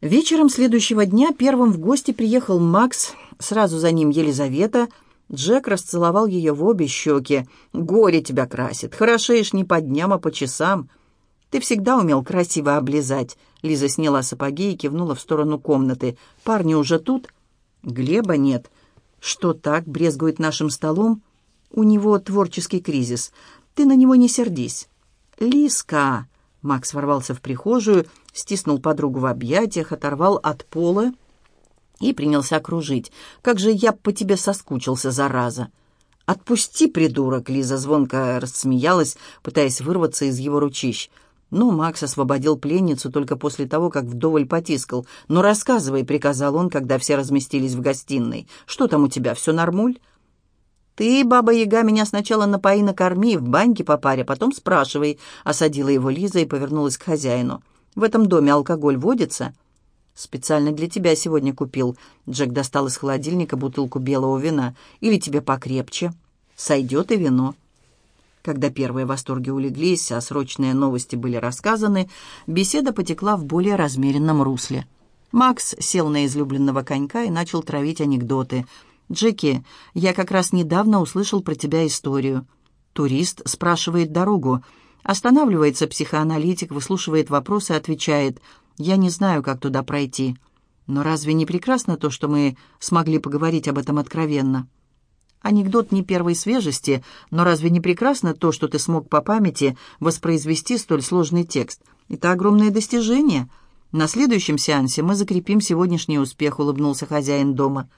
Вечером следующего дня первым в гости приехал Макс, сразу за ним Елизавета. Джек расцеловал ее в обе щеки. «Горе тебя красит. Хорошеешь не по дням, а по часам. Ты всегда умел красиво облизать». Лиза сняла сапоги и кивнула в сторону комнаты. «Парни уже тут?» «Глеба нет». «Что так? Брезгует нашим столом?» «У него творческий кризис. Ты на него не сердись». «Лиска!» Макс ворвался в прихожую, стиснул подругу в объятиях, оторвал от пола и принялся окружить. «Как же я по тебе соскучился, зараза!» «Отпусти, придурок!» — Лиза звонко рассмеялась, пытаясь вырваться из его ручищ. Но Макс освободил пленницу только после того, как вдоволь потискал. «Ну, рассказывай», — приказал он, когда все разместились в гостиной. «Что там у тебя, все нормуль?» «Ты, баба-яга, меня сначала напои, накорми, в баньке попарь, а потом спрашивай», — осадила его Лиза и повернулась к хозяину. «В этом доме алкоголь водится?» «Специально для тебя сегодня купил». Джек достал из холодильника бутылку белого вина. «Или тебе покрепче?» «Сойдет и вино». Когда первые восторги улеглись, а срочные новости были рассказаны, беседа потекла в более размеренном русле. Макс сел на излюбленного конька и начал травить анекдоты — «Джеки, я как раз недавно услышал про тебя историю». Турист спрашивает дорогу. Останавливается психоаналитик, выслушивает вопросы отвечает. «Я не знаю, как туда пройти». Но разве не прекрасно то, что мы смогли поговорить об этом откровенно? Анекдот не первой свежести, но разве не прекрасно то, что ты смог по памяти воспроизвести столь сложный текст? Это огромное достижение. На следующем сеансе мы закрепим сегодняшний успех, улыбнулся хозяин дома.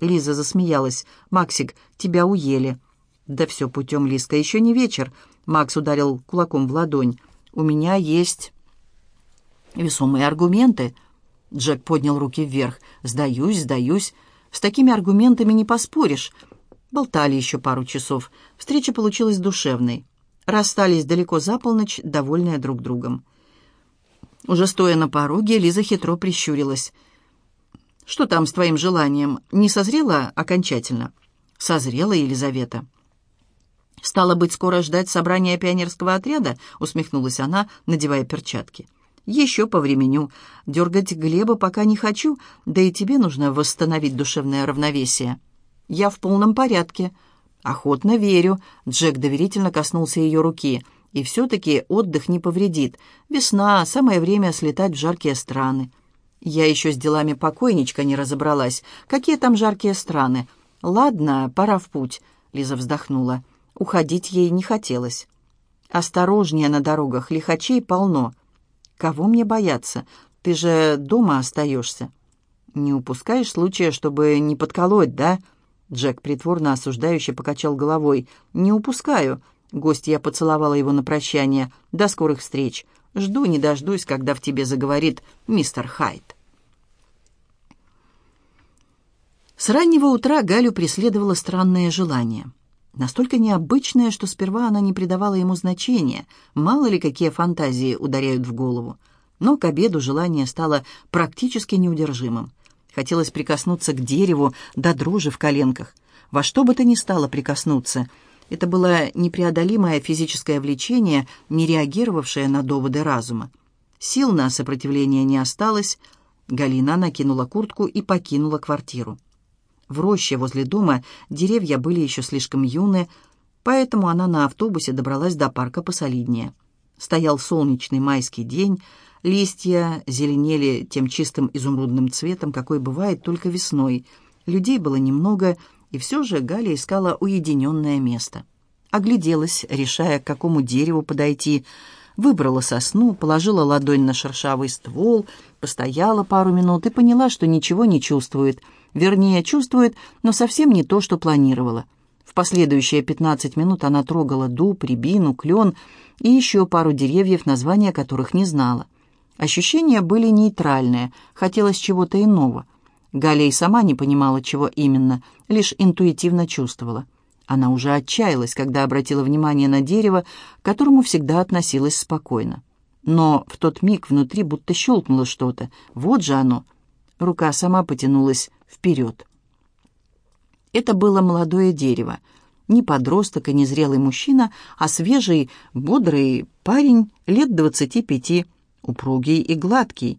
Лиза засмеялась. «Максик, тебя уели». «Да все путем, Лизка, еще не вечер». Макс ударил кулаком в ладонь. «У меня есть весомые аргументы». Джек поднял руки вверх. «Сдаюсь, сдаюсь. С такими аргументами не поспоришь». Болтали еще пару часов. Встреча получилась душевной. Расстались далеко за полночь, довольные друг другом. Уже стоя на пороге, Лиза хитро прищурилась. Что там с твоим желанием? Не созрело окончательно? Созрела Елизавета. «Стало быть, скоро ждать собрания пионерского отряда?» — усмехнулась она, надевая перчатки. «Еще по времени. Дергать Глеба пока не хочу, да и тебе нужно восстановить душевное равновесие». «Я в полном порядке». «Охотно верю», — Джек доверительно коснулся ее руки. «И все-таки отдых не повредит. Весна, самое время слетать в жаркие страны». Я еще с делами покойничка не разобралась. Какие там жаркие страны? Ладно, пора в путь. Лиза вздохнула. Уходить ей не хотелось. Осторожнее на дорогах, лихачей полно. Кого мне бояться? Ты же дома остаешься. Не упускаешь случая, чтобы не подколоть, да? Джек притворно осуждающе покачал головой. «Не упускаю». Гостья поцеловала его на прощание. «До скорых встреч. Жду не дождусь, когда в тебе заговорит мистер Хайт». С раннего утра Галю преследовало странное желание. Настолько необычное, что сперва она не придавала ему значения, мало ли какие фантазии ударяют в голову. Но к обеду желание стало практически неудержимым. Хотелось прикоснуться к дереву до дрожи в коленках. Во что бы то ни стало прикоснуться. Это было непреодолимое физическое влечение, не реагировавшее на доводы разума. Сил на сопротивление не осталось. Галина накинула куртку и покинула квартиру. В роще возле дома деревья были еще слишком юны, поэтому она на автобусе добралась до парка посолиднее. Стоял солнечный майский день, листья зеленели тем чистым изумрудным цветом, какой бывает только весной. Людей было немного, и все же Галя искала уединенное место. Огляделась, решая, к какому дереву подойти, выбрала сосну, положила ладонь на шершавый ствол, постояла пару минут и поняла, что ничего не чувствует — Вернее, чувствует, но совсем не то, что планировала. В последующие 15 минут она трогала дуб, рябину, клен и еще пару деревьев, названия которых не знала. Ощущения были нейтральные, хотелось чего-то иного. Галя и сама не понимала, чего именно, лишь интуитивно чувствовала. Она уже отчаялась, когда обратила внимание на дерево, к которому всегда относилась спокойно. Но в тот миг внутри будто щелкнуло что-то. Вот же оно. Рука сама потянулась вперед. Это было молодое дерево. Не подросток и не зрелый мужчина, а свежий, бодрый парень лет двадцати пяти, упругий и гладкий.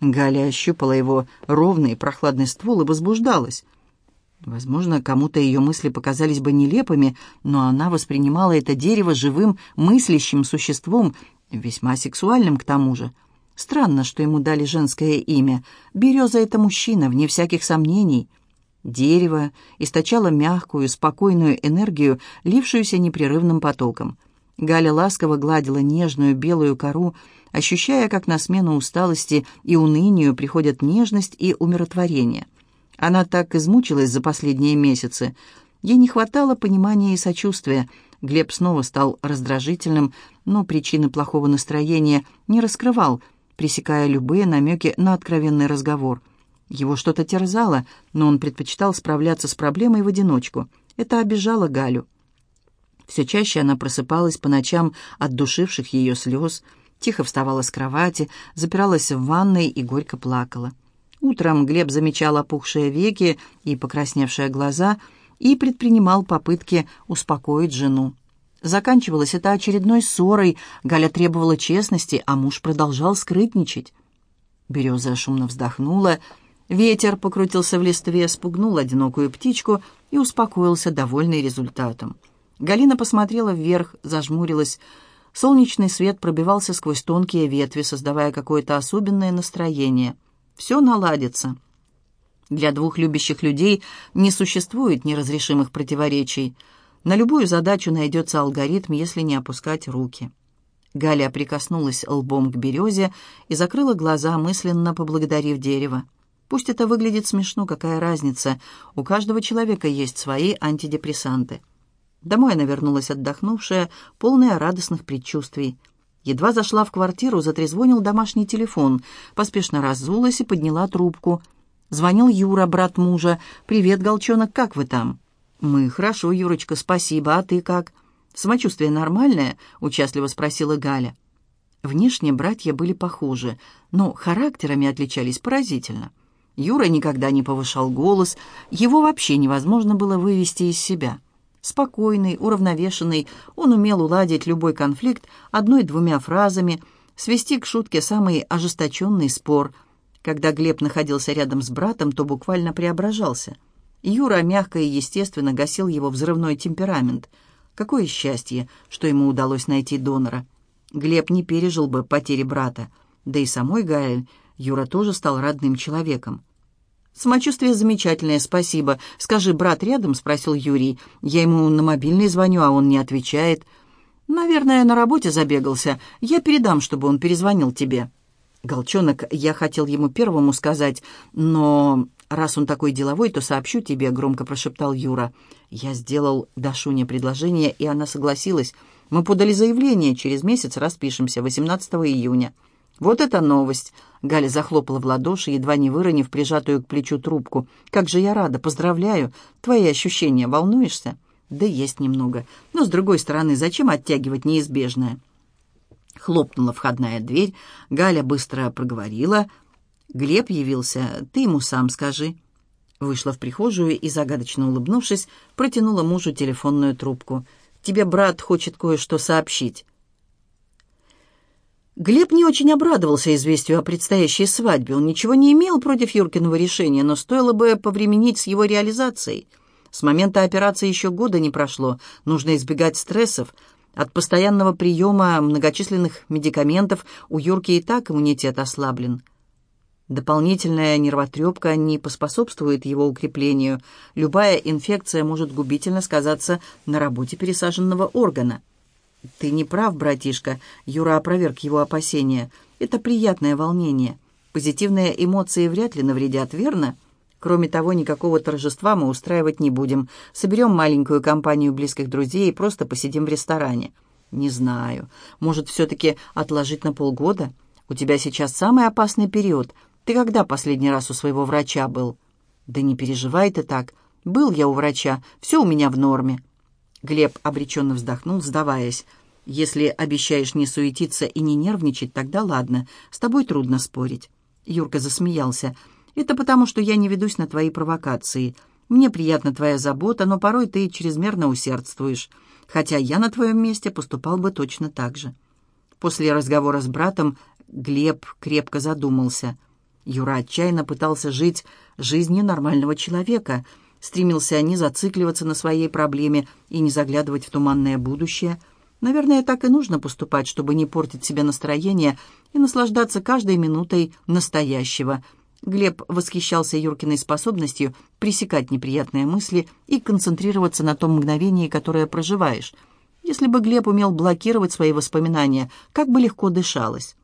Галя ощупала его ровный прохладный ствол и возбуждалась. Возможно, кому-то ее мысли показались бы нелепыми, но она воспринимала это дерево живым, мыслящим существом, весьма сексуальным к тому же. Странно, что ему дали женское имя. Береза — это мужчина, вне всяких сомнений. Дерево источало мягкую, спокойную энергию, лившуюся непрерывным потоком. Галя ласково гладила нежную белую кору, ощущая, как на смену усталости и унынию приходят нежность и умиротворение. Она так измучилась за последние месяцы. Ей не хватало понимания и сочувствия. Глеб снова стал раздражительным, но причины плохого настроения не раскрывал, пресекая любые намеки на откровенный разговор. Его что-то терзало, но он предпочитал справляться с проблемой в одиночку. Это обижало Галю. Все чаще она просыпалась по ночам от душивших ее слез, тихо вставала с кровати, запиралась в ванной и горько плакала. Утром Глеб замечал опухшие веки и покрасневшие глаза и предпринимал попытки успокоить жену. Заканчивалось это очередной ссорой, Галя требовала честности, а муж продолжал скрытничать. Береза шумно вздохнула, ветер покрутился в листве, спугнул одинокую птичку и успокоился, довольный результатом. Галина посмотрела вверх, зажмурилась. Солнечный свет пробивался сквозь тонкие ветви, создавая какое-то особенное настроение. Все наладится. Для двух любящих людей не существует неразрешимых противоречий. На любую задачу найдется алгоритм, если не опускать руки. Галя прикоснулась лбом к березе и закрыла глаза, мысленно поблагодарив дерево. Пусть это выглядит смешно, какая разница. У каждого человека есть свои антидепрессанты. Домой она вернулась отдохнувшая, полная радостных предчувствий. Едва зашла в квартиру, затрезвонил домашний телефон. Поспешно разулась и подняла трубку. Звонил Юра, брат мужа. «Привет, Голчонок, как вы там?» «Мы хорошо, Юрочка, спасибо. А ты как?» «Самочувствие нормальное?» — участливо спросила Галя. Внешне братья были похожи, но характерами отличались поразительно. Юра никогда не повышал голос, его вообще невозможно было вывести из себя. Спокойный, уравновешенный, он умел уладить любой конфликт одной-двумя фразами, свести к шутке самый ожесточенный спор. Когда Глеб находился рядом с братом, то буквально преображался. Юра мягко и естественно гасил его взрывной темперамент. Какое счастье, что ему удалось найти донора. Глеб не пережил бы потери брата. Да и самой Гаэль Юра тоже стал родным человеком. «Самочувствие замечательное, спасибо. Скажи, брат рядом?» — спросил Юрий. «Я ему на мобильный звоню, а он не отвечает». «Наверное, на работе забегался. Я передам, чтобы он перезвонил тебе». «Голчонок, я хотел ему первому сказать, но раз он такой деловой, то сообщу тебе», — громко прошептал Юра. Я сделал Дашуне предложение, и она согласилась. Мы подали заявление, через месяц распишемся, 18 июня. «Вот это новость!» Галя захлопала в ладоши, едва не выронив прижатую к плечу трубку. «Как же я рада! Поздравляю! Твои ощущения, волнуешься?» «Да есть немного. Но, с другой стороны, зачем оттягивать неизбежное?» Хлопнула входная дверь. Галя быстро проговорила. «Глеб явился. Ты ему сам скажи». Вышла в прихожую и, загадочно улыбнувшись, протянула мужу телефонную трубку. «Тебе брат хочет кое-что сообщить». Глеб не очень обрадовался известию о предстоящей свадьбе. Он ничего не имел против Юркиного решения, но стоило бы повременить с его реализацией. С момента операции еще года не прошло. Нужно избегать стрессов. От постоянного приема многочисленных медикаментов у Юрки и так иммунитет ослаблен. Дополнительная нервотрепка не поспособствует его укреплению. Любая инфекция может губительно сказаться на работе пересаженного органа. «Ты не прав, братишка», — Юра опроверг его опасения. «Это приятное волнение. Позитивные эмоции вряд ли навредят, верно? Кроме того, никакого торжества мы устраивать не будем. Соберем маленькую компанию близких друзей и просто посидим в ресторане». «Не знаю. Может, все-таки отложить на полгода? У тебя сейчас самый опасный период. Ты когда последний раз у своего врача был?» «Да не переживай ты так. Был я у врача. Все у меня в норме». Глеб обреченно вздохнул, сдаваясь. «Если обещаешь не суетиться и не нервничать, тогда ладно. С тобой трудно спорить». Юрка засмеялся. «Это потому, что я не ведусь на твои провокации. Мне приятна твоя забота, но порой ты чрезмерно усердствуешь. Хотя я на твоем месте поступал бы точно так же». После разговора с братом Глеб крепко задумался. Юра отчаянно пытался жить жизнью нормального человека, стремился не зацикливаться на своей проблеме и не заглядывать в туманное будущее. Наверное, так и нужно поступать, чтобы не портить себе настроение и наслаждаться каждой минутой настоящего. Глеб восхищался Юркиной способностью пресекать неприятные мысли и концентрироваться на том мгновении, которое проживаешь. Если бы Глеб умел блокировать свои воспоминания, как бы легко дышалось.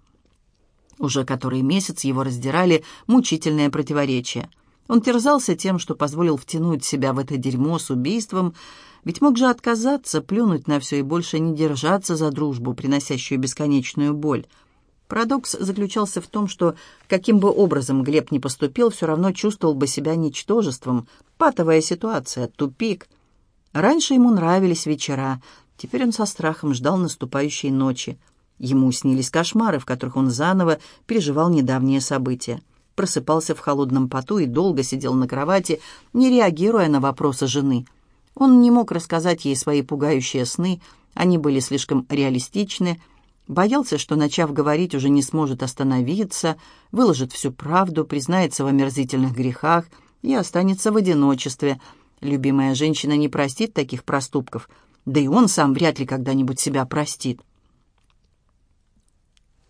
Уже который месяц его раздирали мучительные противоречия. Он терзался тем, что позволил втянуть себя в это дерьмо с убийством, ведь мог же отказаться, плюнуть на все и больше не держаться за дружбу, приносящую бесконечную боль. Парадокс заключался в том, что каким бы образом Глеб ни поступил, все равно чувствовал бы себя ничтожеством. Патовая ситуация, тупик. Раньше ему нравились вечера, теперь он со страхом ждал наступающей ночи. Ему снились кошмары, в которых он заново переживал недавние события. Просыпался в холодном поту и долго сидел на кровати, не реагируя на вопросы жены. Он не мог рассказать ей свои пугающие сны, они были слишком реалистичны, боялся, что, начав говорить, уже не сможет остановиться, выложит всю правду, признается в омерзительных грехах и останется в одиночестве. Любимая женщина не простит таких проступков, да и он сам вряд ли когда-нибудь себя простит.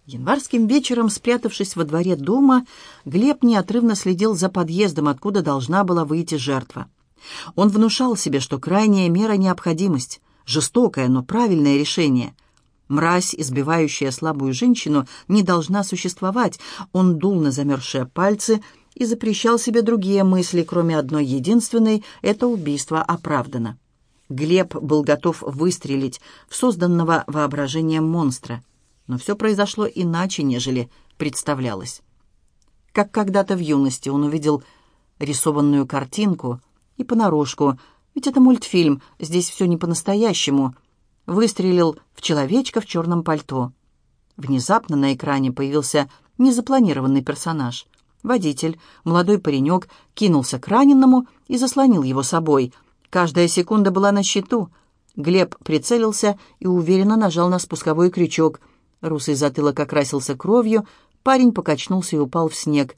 Январским вечером, спрятавшись во дворе дома, Глеб неотрывно следил за подъездом, откуда должна была выйти жертва. Он внушал себе, что крайняя мера — необходимость, жестокое, но правильное решение. Мразь, избивающая слабую женщину, не должна существовать. Он дул на замерзшие пальцы и запрещал себе другие мысли, кроме одной единственной — это убийство оправдано. Глеб был готов выстрелить в созданного воображением монстра — но все произошло иначе, нежели представлялось. Как когда-то в юности он увидел рисованную картинку и понарошку, ведь это мультфильм, здесь все не по-настоящему, выстрелил в человечка в черном пальто. Внезапно на экране появился незапланированный персонаж. Водитель, молодой паренек, кинулся к раненому и заслонил его собой. Каждая секунда была на счету. Глеб прицелился и уверенно нажал на спусковой крючок — Русый затылок окрасился кровью, парень покачнулся и упал в снег.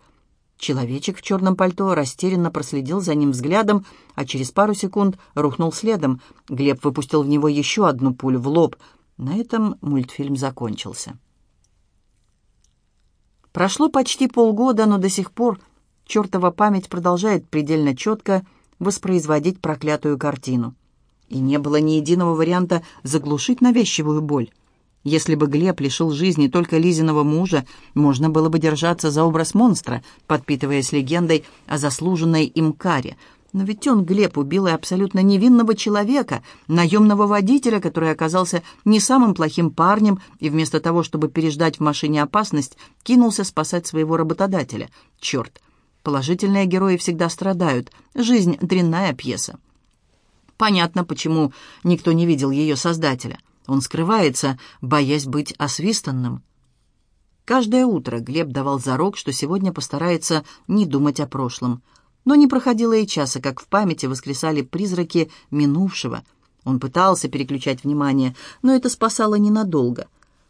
Человечек в черном пальто растерянно проследил за ним взглядом, а через пару секунд рухнул следом. Глеб выпустил в него еще одну пулю в лоб. На этом мультфильм закончился. Прошло почти полгода, но до сих пор чертова память продолжает предельно четко воспроизводить проклятую картину. И не было ни единого варианта заглушить навязчивую боль. Если бы Глеб лишил жизни только Лизиного мужа, можно было бы держаться за образ монстра, подпитываясь легендой о заслуженной им каре. Но ведь он, Глеб, убил и абсолютно невинного человека, наемного водителя, который оказался не самым плохим парнем и вместо того, чтобы переждать в машине опасность, кинулся спасать своего работодателя. Черт! Положительные герои всегда страдают. Жизнь — дрянная пьеса. Понятно, почему никто не видел ее создателя. Он скрывается, боясь быть освистанным. Каждое утро Глеб давал зарок, что сегодня постарается не думать о прошлом. Но не проходило и часа, как в памяти воскресали призраки минувшего. Он пытался переключать внимание, но это спасало ненадолго.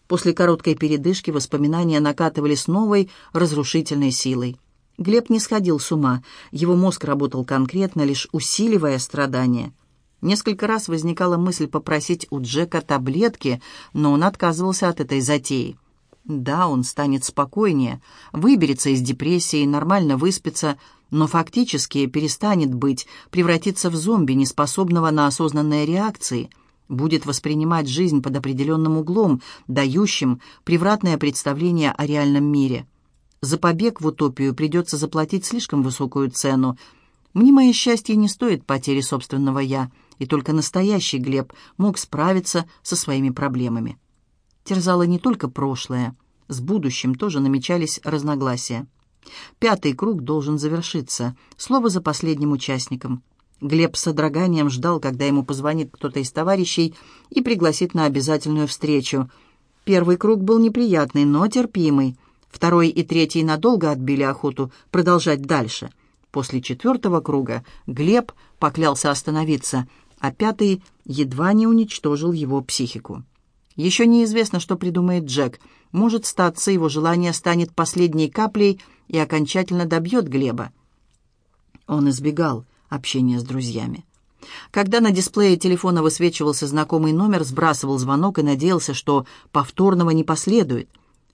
После короткой передышки воспоминания накатывали с новой разрушительной силой. Глеб не сходил с ума, его мозг работал конкретно, лишь усиливая страдания – Несколько раз возникала мысль попросить у Джека таблетки, но он отказывался от этой затеи. Да, он станет спокойнее, выберется из депрессии, нормально выспится, но фактически перестанет быть, превратится в зомби, неспособного на осознанные реакции, будет воспринимать жизнь под определенным углом, дающим превратное представление о реальном мире. За побег в утопию придется заплатить слишком высокую цену. Мнимое счастье не стоит потери собственного «я», и только настоящий Глеб мог справиться со своими проблемами. Терзало не только прошлое, с будущим тоже намечались разногласия. Пятый круг должен завершиться. Слово за последним участником. Глеб с содроганием ждал, когда ему позвонит кто-то из товарищей и пригласит на обязательную встречу. Первый круг был неприятный, но терпимый. Второй и третий надолго отбили охоту продолжать дальше. После четвертого круга Глеб поклялся остановиться – а пятый едва не уничтожил его психику. Еще неизвестно, что придумает Джек. Может, статься его желание станет последней каплей, и окончательно добьет Глеба. Он избегал общения с друзьями. Когда на дисплее телефона высвечивался знакомый номер, сбрасывал звонок и надеялся, что повторного не последует.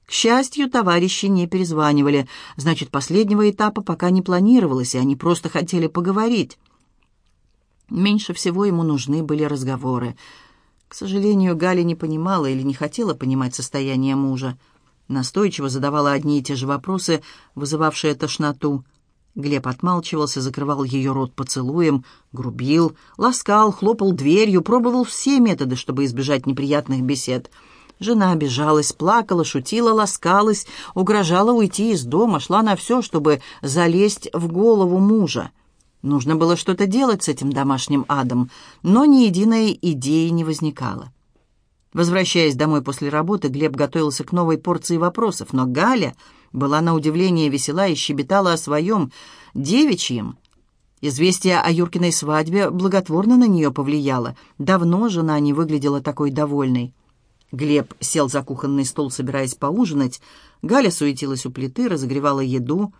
К счастью, товарищи не перезванивали, значит, последнего этапа пока не планировалось, и они просто хотели поговорить. Меньше всего ему нужны были разговоры. К сожалению, Галя не понимала или не хотела понимать состояние мужа. Настойчиво задавала одни и те же вопросы, вызывавшие тошноту. Глеб отмалчивался, закрывал ее рот поцелуем, грубил, ласкал, хлопал дверью, пробовал все методы, чтобы избежать неприятных бесед. Жена обижалась, плакала, шутила, ласкалась, угрожала уйти из дома, шла на все, чтобы залезть в голову мужа. Нужно было что-то делать с этим домашним адом, но ни единой идеи не возникало. Возвращаясь домой после работы, Глеб готовился к новой порции вопросов, но Галя была на удивление весела и щебетала о своем девичьем. Известие о Юркиной свадьбе благотворно на нее повлияло. Давно жена не выглядела такой довольной. Глеб сел за кухонный стол, собираясь поужинать. Галя суетилась у плиты, разогревала еду.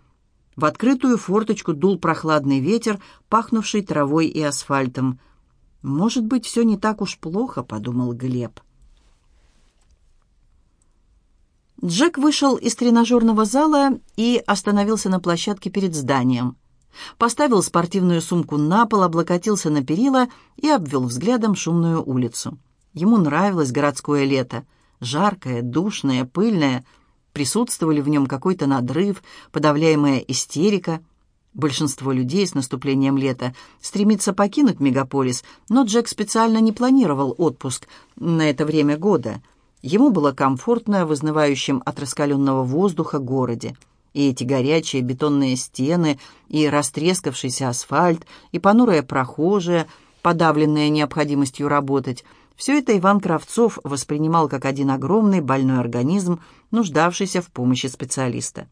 В открытую форточку дул прохладный ветер, пахнувший травой и асфальтом. «Может быть, все не так уж плохо», — подумал Глеб. Джек вышел из тренажерного зала и остановился на площадке перед зданием. Поставил спортивную сумку на пол, облокотился на перила и обвел взглядом шумную улицу. Ему нравилось городское лето. Жаркое, душное, пыльное — Присутствовали в нем какой-то надрыв, подавляемая истерика. Большинство людей с наступлением лета стремится покинуть мегаполис, но Джек специально не планировал отпуск на это время года. Ему было комфортно в изнывающем от раскаленного воздуха городе. И эти горячие бетонные стены, и растрескавшийся асфальт, и понурые прохожие, подавленные необходимостью работать — все это Иван Кравцов воспринимал как один огромный больной организм, нуждавшийся в помощи специалиста.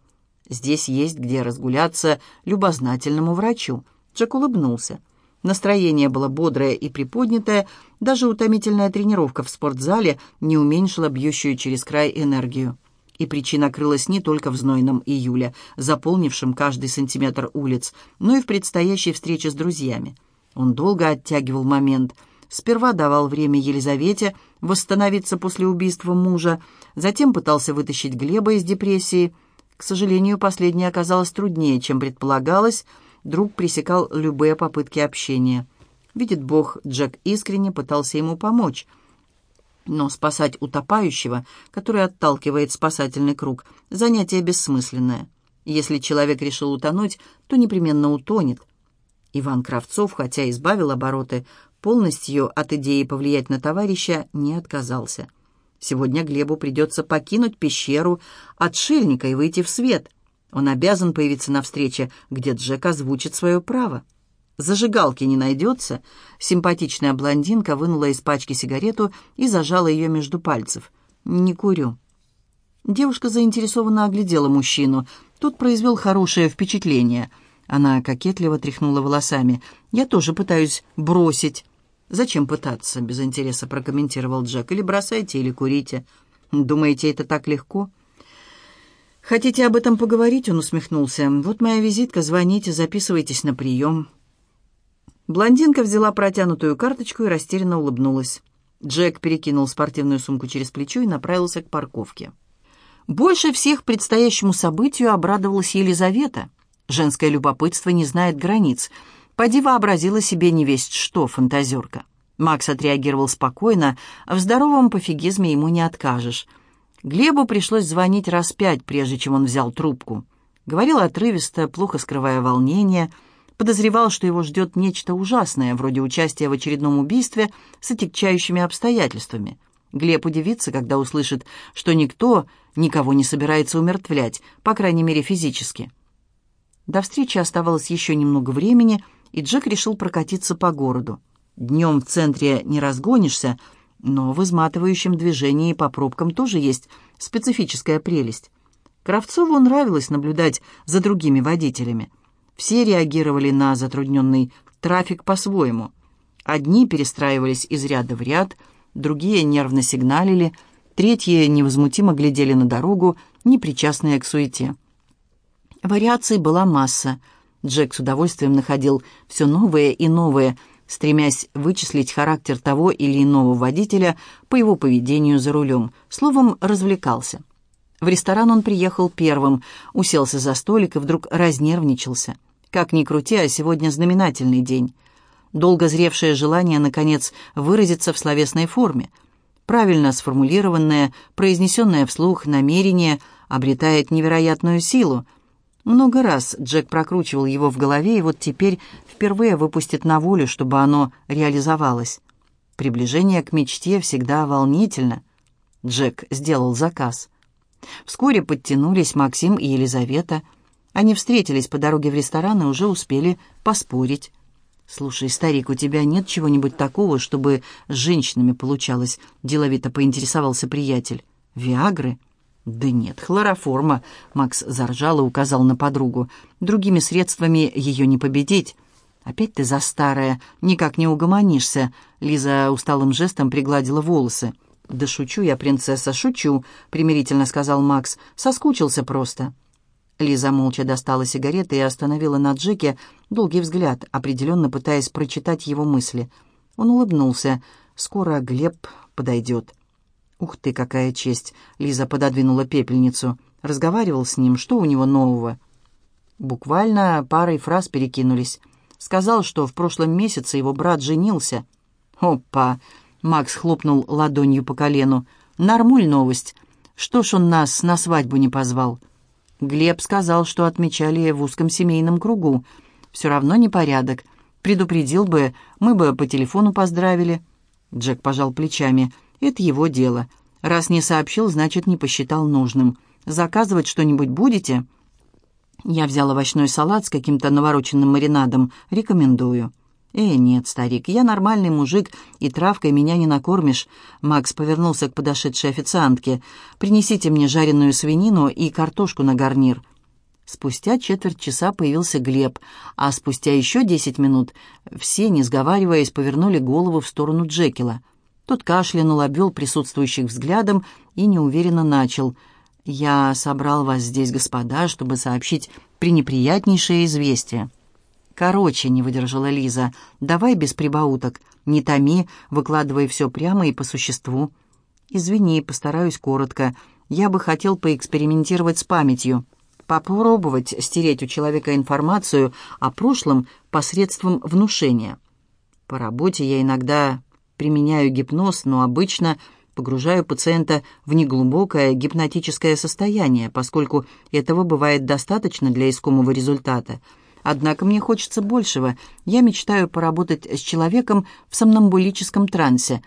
Здесь есть где разгуляться любознательному врачу. Джек улыбнулся. Настроение было бодрое и приподнятое, даже утомительная тренировка в спортзале не уменьшила бьющую через край энергию. И причина крылась не только в знойном июле, заполнившем каждый сантиметр улиц, но и в предстоящей встрече с друзьями. Он долго оттягивал момент – Сперва давал время Елизавете восстановиться после убийства мужа, затем пытался вытащить Глеба из депрессии. К сожалению, последнее оказалось труднее, чем предполагалось. Друг пресекал любые попытки общения. Видит Бог, Джек искренне пытался ему помочь. Но спасать утопающего, который отталкивает спасательный круг, занятие бессмысленное. Если человек решил утонуть, то непременно утонет. Иван Кравцов, хотя избавил обороты, полностью от идеи повлиять на товарища не отказался. Сегодня Глебу придется покинуть пещеру отшельника и выйти в свет. Он обязан появиться на встрече, где Джек озвучит свое право. Зажигалки не найдется. Симпатичная блондинка вынула из пачки сигарету и зажала ее между пальцев. «Не курю». Девушка заинтересованно оглядела мужчину. Тот произвел хорошее впечатление. Она кокетливо тряхнула волосами. «Я тоже пытаюсь бросить». «Зачем пытаться?» — без интереса прокомментировал Джек. «Или бросайте, или курите. Думаете, это так легко?» «Хотите об этом поговорить?» — он усмехнулся. «Вот моя визитка, звоните, записывайтесь на прием». Блондинка взяла протянутую карточку и растерянно улыбнулась. Джек перекинул спортивную сумку через плечо и направился к парковке. Больше всех предстоящему событию обрадовалась Елизавета. Женское любопытство не знает границ — Поди вообразила себе не весть что, фантазерка. Макс отреагировал спокойно, в здоровом пофигизме ему не откажешь. Глебу пришлось звонить раз пять, прежде чем он взял трубку. Говорил отрывисто, плохо скрывая волнение, подозревал, что его ждет нечто ужасное, вроде участия в очередном убийстве с отягчающими обстоятельствами. Глеб удивится, когда услышит, что никто никого не собирается умертвлять, по крайней мере физически. До встречи оставалось еще немного времени — и Джек решил прокатиться по городу. Днем в центре не разгонишься, но в изматывающем движении по пробкам тоже есть специфическая прелесть. Кравцову нравилось наблюдать за другими водителями. Все реагировали на затрудненный трафик по-своему. Одни перестраивались из ряда в ряд, другие нервно сигналили, третьи невозмутимо глядели на дорогу, непричастные к суете. Вариаций была масса. Джек с удовольствием находил все новые и новые, стремясь вычислить характер того или иного водителя по его поведению за рулем. Словом, развлекался. В ресторан он приехал первым, уселся за столик и вдруг разнервничался. Как ни крути, а сегодня знаменательный день. Долго зревшее желание, наконец, выразиться в словесной форме. Правильно сформулированное, произнесенное вслух намерение обретает невероятную силу — много раз Джек прокручивал его в голове, и вот теперь впервые выпустит на волю, чтобы оно реализовалось. Приближение к мечте всегда волнительно. Джек сделал заказ. Вскоре подтянулись Максим и Елизавета. Они встретились по дороге в ресторан и уже успели поспорить. «Слушай, старик, у тебя нет чего-нибудь такого, чтобы с женщинами получалось?» — деловито поинтересовался приятель. «Виагры?» «Да нет, хлороформа», — Макс заржал и указал на подругу. «Другими средствами ее не победить». «Опять ты за старая, никак не угомонишься», — Лиза усталым жестом пригладила волосы. «Да шучу я, принцесса, шучу», — примирительно сказал Макс. «Соскучился просто». Лиза молча достала сигареты и остановила на Джеке долгий взгляд, определенно пытаясь прочитать его мысли. Он улыбнулся. «Скоро Глеб подойдет». «Ух ты, какая честь!» — Лиза пододвинула пепельницу. Разговаривал с ним. Что у него нового? Буквально парой фраз перекинулись. Сказал, что в прошлом месяце его брат женился. «Опа!» — Макс хлопнул ладонью по колену. «Нормуль новость. Что ж он нас на свадьбу не позвал?» Глеб сказал, что отмечали в узком семейном кругу. «Все равно непорядок. Предупредил бы, мы бы по телефону поздравили». Джек пожал плечами. Это его дело. Раз не сообщил, значит, не посчитал нужным. Заказывать что-нибудь будете?» Я взял овощной салат с каким-то навороченным маринадом. Рекомендую. «Э, нет, старик, я нормальный мужик, и травкой меня не накормишь». Макс повернулся к подошедшей официантке. «Принесите мне жареную свинину и картошку на гарнир». Спустя четверть часа появился Глеб, а спустя еще десять минут все, не сговариваясь, повернули голову в сторону Джекила. Тот кашлянул, обвел присутствующих взглядом и неуверенно начал. «Я собрал вас здесь, господа, чтобы сообщить пренеприятнейшее известие». «Короче», — не выдержала Лиза, — «давай без прибауток. Не томи, выкладывай все прямо и по существу». «Извини, постараюсь коротко. Я бы хотел поэкспериментировать с памятью. Попробовать стереть у человека информацию о прошлом посредством внушения. По работе я иногда применяю гипноз, но обычно погружаю пациента в неглубокое гипнотическое состояние, поскольку этого бывает достаточно для искомого результата. Однако мне хочется большего. Я мечтаю поработать с человеком в сомнамбулическом трансе.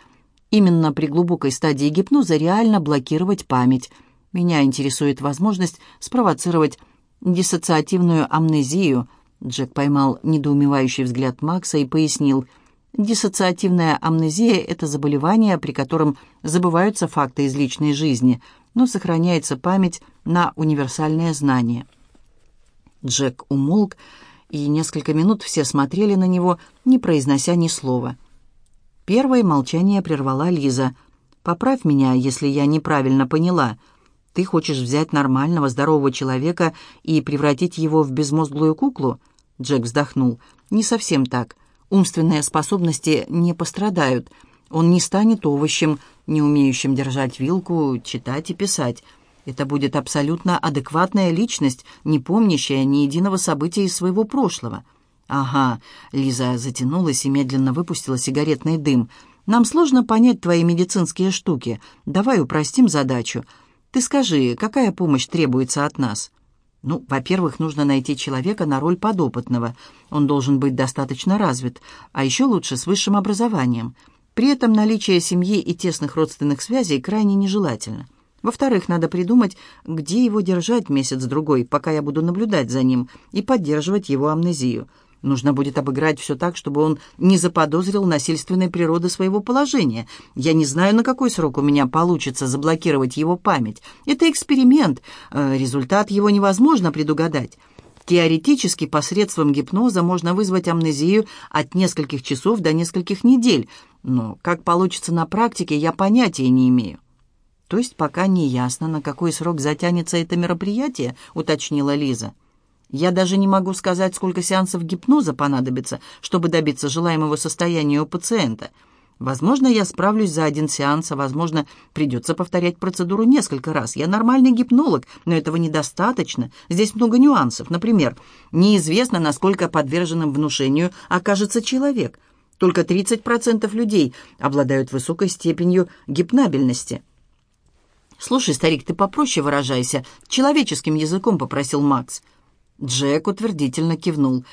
Именно при глубокой стадии гипноза реально блокировать память. Меня интересует возможность спровоцировать диссоциативную амнезию. Джек поймал недоумевающий взгляд Макса и пояснил – Диссоциативная амнезия – это заболевание, при котором забываются факты из личной жизни, но сохраняется память на универсальные знания. Джек умолк, и несколько минут все смотрели на него, не произнося ни слова. Первое молчание прервала Лиза. «Поправь меня, если я неправильно поняла. Ты хочешь взять нормального, здорового человека и превратить его в безмозглую куклу?» Джек вздохнул. «Не совсем так умственные способности не пострадают. Он не станет овощем, не умеющим держать вилку, читать и писать. Это будет абсолютно адекватная личность, не помнящая ни единого события из своего прошлого. «Ага», — Лиза затянулась и медленно выпустила сигаретный дым. «Нам сложно понять твои медицинские штуки. Давай упростим задачу. Ты скажи, какая помощь требуется от нас?» Ну, во-первых, нужно найти человека на роль подопытного. Он должен быть достаточно развит, а еще лучше с высшим образованием. При этом наличие семьи и тесных родственных связей крайне нежелательно. Во-вторых, надо придумать, где его держать месяц-другой, пока я буду наблюдать за ним и поддерживать его амнезию – Нужно будет обыграть все так, чтобы он не заподозрил насильственной природы своего положения. Я не знаю, на какой срок у меня получится заблокировать его память. Это эксперимент. Э, результат его невозможно предугадать. Теоретически посредством гипноза можно вызвать амнезию от нескольких часов до нескольких недель, но как получится на практике, я понятия не имею. То есть пока не ясно, на какой срок затянется это мероприятие, уточнила Лиза. Я даже не могу сказать, сколько сеансов гипноза понадобится, чтобы добиться желаемого состояния у пациента. Возможно, я справлюсь за один сеанс, а возможно, придется повторять процедуру несколько раз. Я нормальный гипнолог, но этого недостаточно. Здесь много нюансов. Например, неизвестно, насколько подверженным внушению окажется человек. Только 30% людей обладают высокой степенью гипнабельности. «Слушай, старик, ты попроще выражайся. Человеческим языком», — попросил Макс. Джек утвердительно кивнул.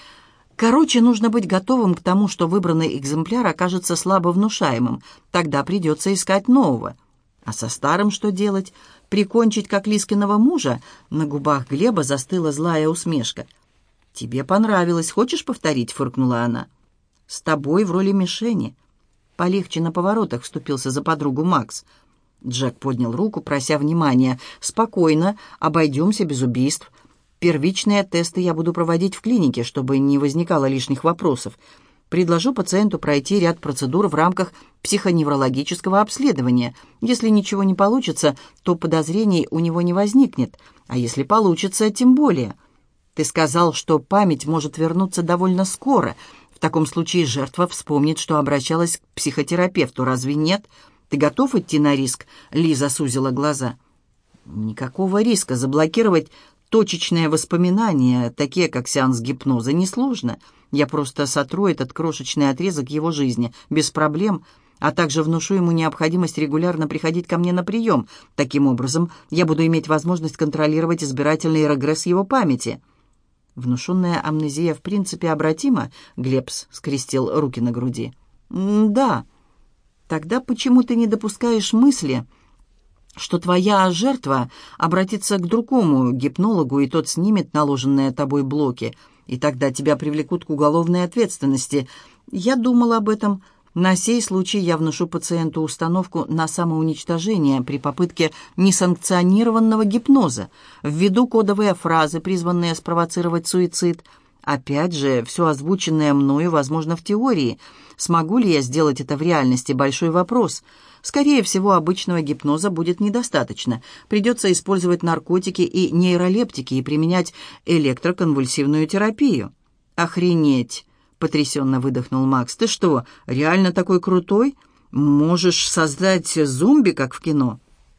«Короче, нужно быть готовым к тому, что выбранный экземпляр окажется слабо внушаемым. Тогда придется искать нового. А со старым что делать? Прикончить, как Лискиного мужа?» На губах Глеба застыла злая усмешка. «Тебе понравилось. Хочешь повторить?» — фыркнула она. «С тобой в роли мишени». «Полегче на поворотах», — вступился за подругу Макс. Джек поднял руку, прося внимания. «Спокойно, обойдемся без убийств. Первичные тесты я буду проводить в клинике, чтобы не возникало лишних вопросов. Предложу пациенту пройти ряд процедур в рамках психоневрологического обследования. Если ничего не получится, то подозрений у него не возникнет, а если получится, тем более. Ты сказал, что память может вернуться довольно скоро. В таком случае жертва вспомнит, что обращалась к психотерапевту, разве нет? Ты готов идти на риск? Лиза сузила глаза. Никакого риска заблокировать точечные воспоминания, такие как сеанс гипноза, несложно. Я просто сотру этот крошечный отрезок его жизни, без проблем, а также внушу ему необходимость регулярно приходить ко мне на прием. Таким образом, я буду иметь возможность контролировать избирательный регресс его памяти». «Внушенная амнезия в принципе обратима?» — Глебс скрестил руки на груди. «Да. Тогда почему ты не допускаешь мысли...» что твоя жертва обратится к другому гипнологу, и тот снимет наложенные тобой блоки, и тогда тебя привлекут к уголовной ответственности. Я думал об этом. На сей случай я вношу пациенту установку на самоуничтожение при попытке несанкционированного гипноза, введу кодовые фразы, призванные спровоцировать суицид. Опять же, все озвученное мною возможно в теории. Смогу ли я сделать это в реальности – большой вопрос – Скорее всего, обычного гипноза будет недостаточно. Придется использовать наркотики и нейролептики и применять электроконвульсивную терапию. «Охренеть!» — потрясенно выдохнул Макс. «Ты что, реально такой крутой? Можешь создать зомби, как в кино?»